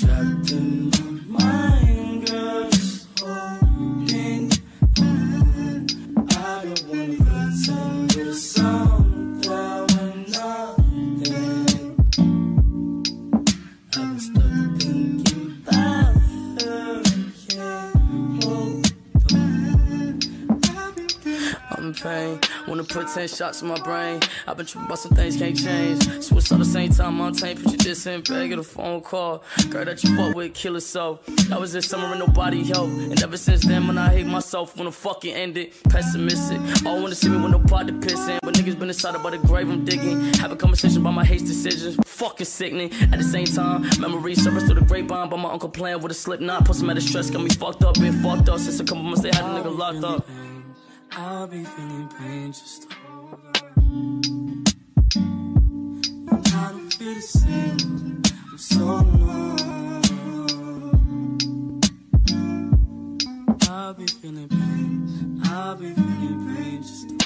trapped in my mind, I'm in pain. Wanna put 10 shots in my brain. I've been tripping about some things can't change. Suicide the same time I'm tame. Put you this in bag, a phone call. Girl that you fuck with, kill her so. That was this summer and nobody helped. And ever since then, when I hate myself, wanna fucking end it. Pessimistic. All wanna see me with no pot to piss in. But niggas been inside about the grave I'm digging. Have a conversation about my hate decisions. Fucking sickening. At the same time, memories surface through the grapevine. But my uncle playing with a slip knot. Plus, some of the stress got me fucked up. Been fucked up since a couple months they had a nigga locked up. I'll be feeling pain, just hold on. And I don't feel the same. I'm so numb. I'll be feeling pain. I'll be feeling pain, just.